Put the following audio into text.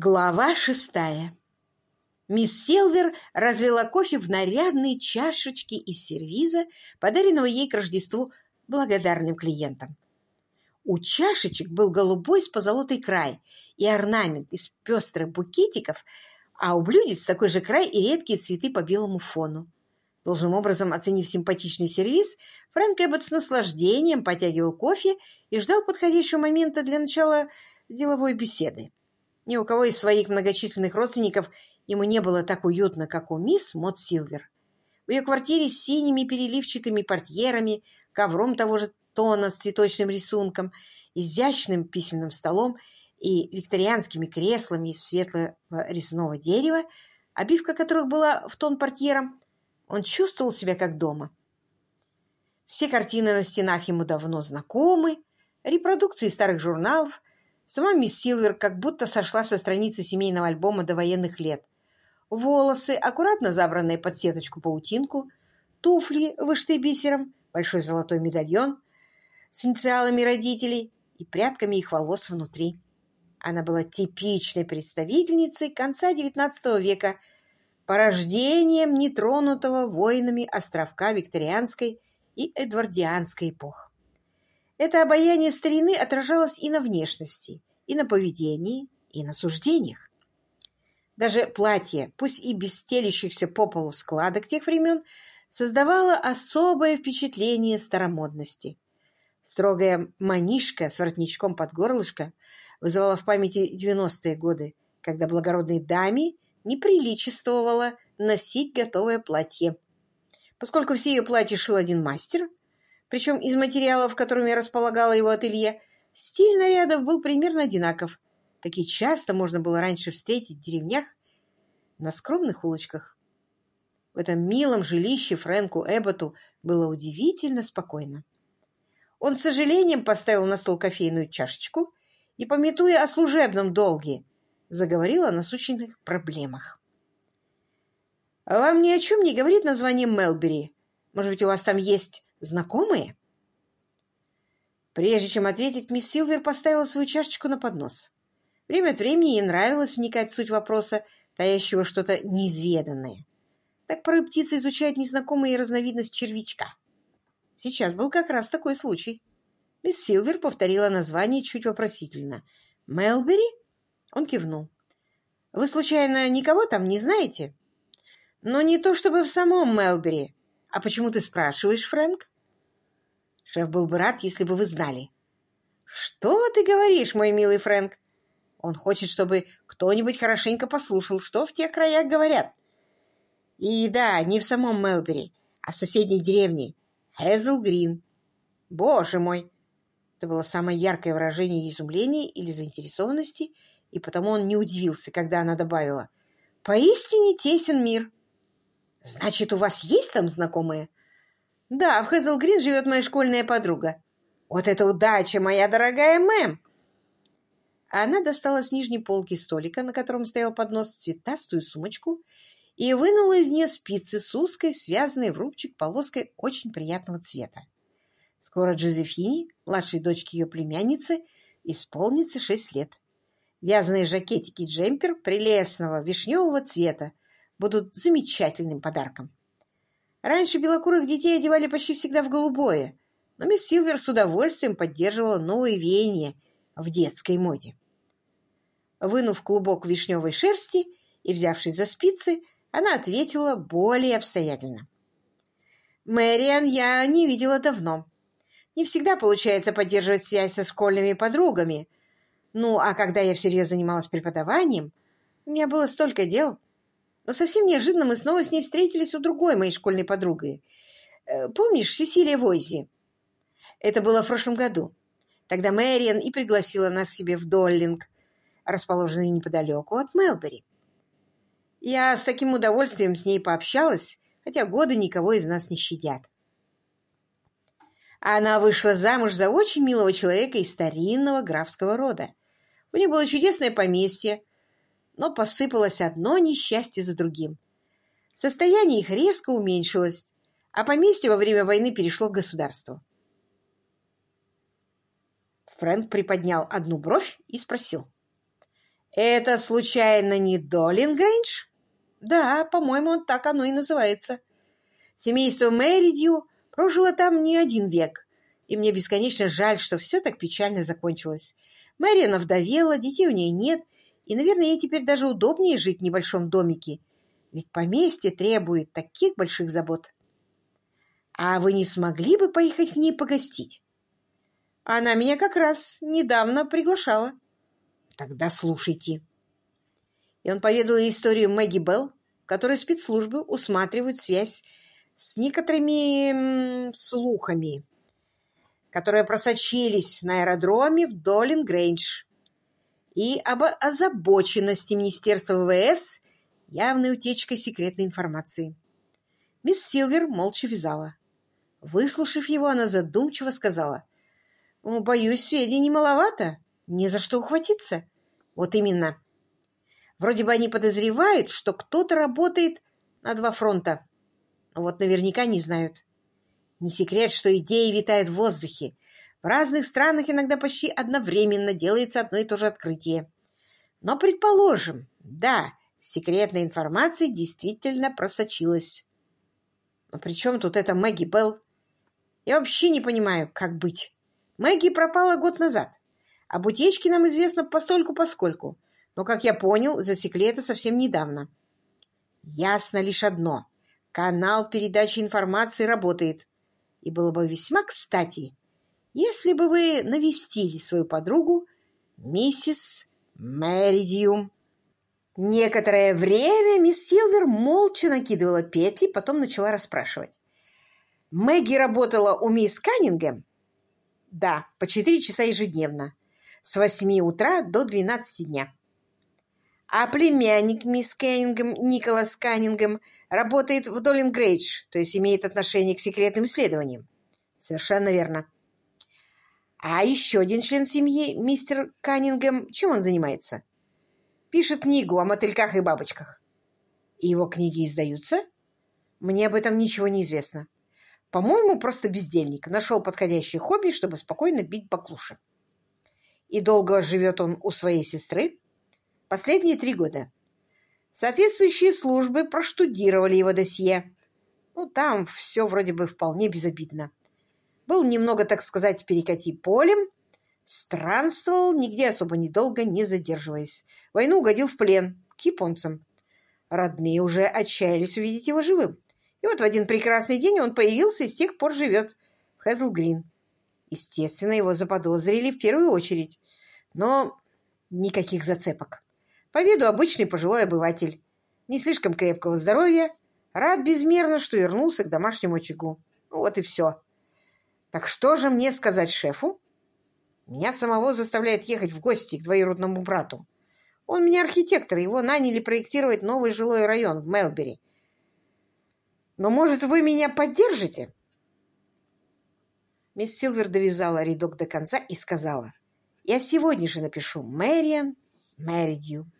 Глава шестая. Мисс Силвер разлила кофе в нарядные чашечки из сервиза, подаренного ей к Рождеству благодарным клиентам. У чашечек был голубой с позолотой край и орнамент из пестрых букетиков, а у блюдец такой же край и редкие цветы по белому фону. Должным образом оценив симпатичный сервиз, Фрэнк Эббот с наслаждением потягивал кофе и ждал подходящего момента для начала деловой беседы. Ни у кого из своих многочисленных родственников ему не было так уютно, как у мисс Мот Силвер. В ее квартире с синими переливчатыми портьерами, ковром того же тона с цветочным рисунком, изящным письменным столом и викторианскими креслами из светлого резного дерева, обивка которых была в тон портьерам, он чувствовал себя как дома. Все картины на стенах ему давно знакомы, репродукции старых журналов, Сама мисс Силвер как будто сошла со страницы семейного альбома до военных лет. Волосы, аккуратно забранные под сеточку-паутинку, туфли, вышитые бисером, большой золотой медальон с инициалами родителей и прядками их волос внутри. Она была типичной представительницей конца XIX века, порождением нетронутого воинами островка викторианской и эдвардианской эпох. Это обаяние старины отражалось и на внешности, и на поведении, и на суждениях. Даже платье, пусть и без стелющихся по полу складок тех времен, создавало особое впечатление старомодности. Строгая манишка с воротничком под горлышко вызывала в памяти 90-е годы, когда благородной даме неприличествовало носить готовое платье. Поскольку все ее платья шил один мастер, причем из материалов, которыми располагало его ателье, стиль нарядов был примерно одинаков. Такие часто можно было раньше встретить в деревнях на скромных улочках. В этом милом жилище Фрэнку Эбботу было удивительно спокойно. Он с сожалением поставил на стол кофейную чашечку и, пометуя о служебном долге, заговорил о насущных проблемах. «Вам ни о чем не говорит название Мелбери? Может быть, у вас там есть Знакомые?» Прежде чем ответить, мисс Силвер поставила свою чашечку на поднос. Время от времени ей нравилось вникать в суть вопроса, таящего что-то неизведанное. Так порой птица изучает незнакомые разновидность червячка. Сейчас был как раз такой случай. Мисс Силвер повторила название чуть вопросительно. «Мелбери?» Он кивнул. «Вы, случайно, никого там не знаете?» «Но не то чтобы в самом Мелбери. А почему ты спрашиваешь, Фрэнк?» Шеф был бы рад, если бы вы знали. «Что ты говоришь, мой милый Фрэнк?» Он хочет, чтобы кто-нибудь хорошенько послушал, что в тех краях говорят. И да, не в самом Мелбери, а в соседней деревне, Хэзл Грин. Боже мой! Это было самое яркое выражение изумления или заинтересованности, и потому он не удивился, когда она добавила. «Поистине тесен мир». «Значит, у вас есть там знакомые?» Да, в Хэзлгрин живет моя школьная подруга. Вот это удача, моя дорогая мэм! Она достала с нижней полки столика, на котором стоял поднос, цветастую сумочку и вынула из нее спицы с узкой, связанной в рубчик полоской очень приятного цвета. Скоро Джозефине, младшей дочке ее племянницы, исполнится шесть лет. Вязаные жакетики и джемпер прелестного вишневого цвета будут замечательным подарком. Раньше белокурых детей одевали почти всегда в голубое, но мисс Силвер с удовольствием поддерживала новые веяния в детской моде. Вынув клубок вишневой шерсти и взявшись за спицы, она ответила более обстоятельно. «Мэриан я не видела давно. Не всегда получается поддерживать связь со школьными подругами. Ну, а когда я всерьез занималась преподаванием, у меня было столько дел, но совсем неожиданно мы снова с ней встретились у другой моей школьной подруги. Э, помнишь, Сесилия Войзи? Это было в прошлом году. Тогда Мэриан и пригласила нас себе в Доллинг, расположенный неподалеку от Мелбери. Я с таким удовольствием с ней пообщалась, хотя годы никого из нас не щадят. Она вышла замуж за очень милого человека из старинного графского рода. У нее было чудесное поместье, но посыпалось одно несчастье за другим. Состояние их резко уменьшилось, а поместье во время войны перешло к государству. Фрэнк приподнял одну бровь и спросил. Это, случайно, не Долин? Да, по-моему, так оно и называется. Семейство Мэридью прожило там не один век, и мне бесконечно жаль, что все так печально закончилось. Мэриана вдовела, детей у нее нет, и, наверное, ей теперь даже удобнее жить в небольшом домике, ведь поместье требует таких больших забот. А вы не смогли бы поехать к ней погостить? Она меня как раз недавно приглашала. Тогда слушайте. И он поведал историю Мэгги Белл, которой спецслужбы усматривают связь с некоторыми слухами, которые просочились на аэродроме в Долин-Грейндж, и об озабоченности Министерства ВВС явной утечкой секретной информации. Мисс Силвер молча вязала. Выслушав его, она задумчиво сказала, «Боюсь, сведений маловато, не за что ухватиться». «Вот именно. Вроде бы они подозревают, что кто-то работает на два фронта. Но вот наверняка не знают. Не секрет, что идеи витают в воздухе. В разных странах иногда почти одновременно делается одно и то же открытие. Но, предположим, да, секретная информация действительно просочилась. Но при чем тут эта Мэгги Белл? Я вообще не понимаю, как быть. Мэгги пропала год назад. Об утечке нам известно постольку-поскольку но, как я понял, засекли это совсем недавно. Ясно лишь одно. Канал передачи информации работает. И было бы весьма кстати, если бы вы навестили свою подругу, миссис Мэридиум. Некоторое время мисс Силвер молча накидывала петли, потом начала расспрашивать. Мэгги работала у мисс Каннингем? Да, по четыре часа ежедневно, с восьми утра до двенадцати дня. А племянник мисс Каннингем, Николас Каннингем, работает в Долин Грейдж, то есть имеет отношение к секретным исследованиям. Совершенно верно. А еще один член семьи, мистер Каннингем, чем он занимается? Пишет книгу о мотыльках и бабочках. Его книги издаются? Мне об этом ничего не известно. По-моему, просто бездельник. Нашел подходящее хобби, чтобы спокойно бить баклуши. И долго живет он у своей сестры? Последние три года. Соответствующие службы проштудировали его досье. Ну, там все вроде бы вполне безобидно. Был немного, так сказать, перекати полем, странствовал, нигде особо недолго не задерживаясь. Войну угодил в плен к японцам. Родные уже отчаялись увидеть его живым. И вот в один прекрасный день он появился и с тех пор живет в Хэзл-Грин. Естественно, его заподозрили в первую очередь. Но никаких зацепок. По виду обычный пожилой обыватель. Не слишком крепкого здоровья. Рад безмерно, что вернулся к домашнему очагу. Ну, вот и все. Так что же мне сказать шефу? Меня самого заставляет ехать в гости к двоюродному брату. Он меня архитектор, его наняли проектировать новый жилой район в Мелбери. Но, может, вы меня поддержите?» Мисс Силвер довязала рядок до конца и сказала, «Я сегодня же напишу Мэриан Мэридью».